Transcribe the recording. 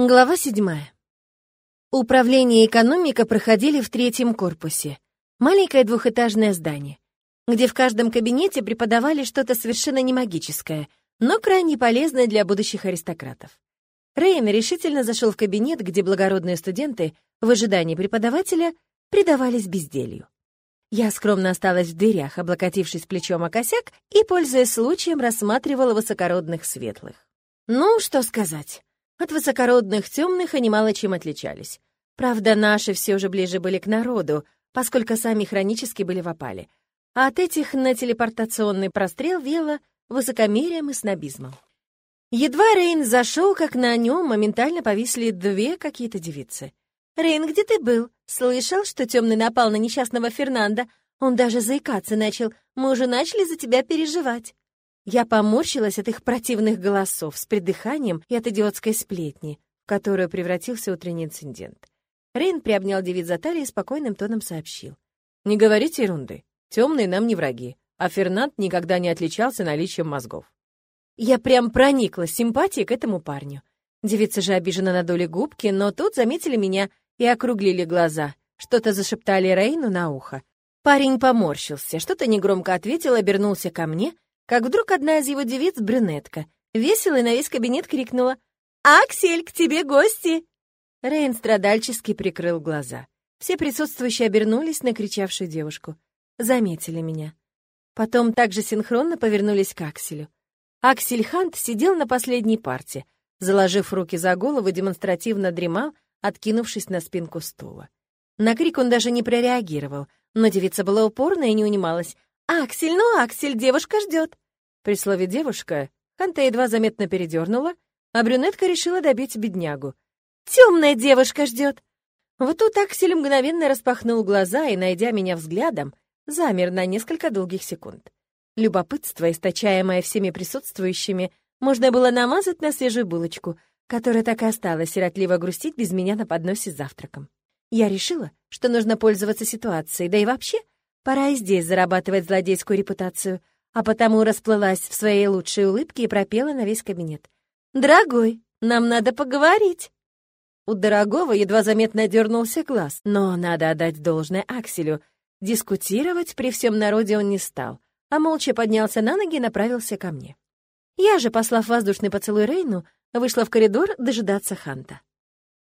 Глава седьмая. Управление экономика проходили в третьем корпусе. Маленькое двухэтажное здание, где в каждом кабинете преподавали что-то совершенно не магическое, но крайне полезное для будущих аристократов. Рэйм решительно зашел в кабинет, где благородные студенты в ожидании преподавателя предавались безделью. Я скромно осталась в дверях, облокотившись плечом о косяк и, пользуясь случаем, рассматривала высокородных светлых. Ну, что сказать. От высокородных темных они мало чем отличались. Правда, наши все же ближе были к народу, поскольку сами хронически были в опале. А от этих на телепортационный прострел вело высокомерием и снобизмом. Едва Рейн зашел, как на нем моментально повисли две какие-то девицы. «Рейн, где ты был? Слышал, что темный напал на несчастного Фернанда? Он даже заикаться начал. Мы уже начали за тебя переживать». Я поморщилась от их противных голосов с придыханием и от идиотской сплетни, в которую превратился утренний инцидент. Рейн приобнял девиц за талию и спокойным тоном сообщил. «Не говорите ерунды. Темные нам не враги, а Фернанд никогда не отличался наличием мозгов». Я прям прониклась симпатией к этому парню. Девицы же обиженно надули губки, но тут заметили меня и округлили глаза. Что-то зашептали Рейну на ухо. Парень поморщился, что-то негромко ответил, обернулся ко мне — как вдруг одна из его девиц, брюнетка, весело на весь кабинет крикнула «Аксель, к тебе гости!» Рейн страдальчески прикрыл глаза. Все присутствующие обернулись на кричавшую девушку. Заметили меня. Потом также синхронно повернулись к Акселю. Аксель Хант сидел на последней парте, заложив руки за голову, демонстративно дремал, откинувшись на спинку стула. На крик он даже не прореагировал, но девица была упорна и не унималась. «Аксель, ну, Аксель, девушка ждет!» При слове «девушка» Ханта едва заметно передернула, а брюнетка решила добить беднягу. «Темная девушка ждет!» Вот тут Аксель мгновенно распахнул глаза и, найдя меня взглядом, замер на несколько долгих секунд. Любопытство, источаемое всеми присутствующими, можно было намазать на свежую булочку, которая так и осталась сиротливо грустить без меня на подносе с завтраком. Я решила, что нужно пользоваться ситуацией, да и вообще — Пора и здесь зарабатывать злодейскую репутацию, а потому расплылась в своей лучшей улыбке и пропела на весь кабинет. «Дорогой, нам надо поговорить!» У дорогого едва заметно дернулся глаз, но надо отдать должное Акселю. Дискутировать при всем народе он не стал, а молча поднялся на ноги и направился ко мне. Я же, послав воздушный поцелуй Рейну, вышла в коридор дожидаться Ханта.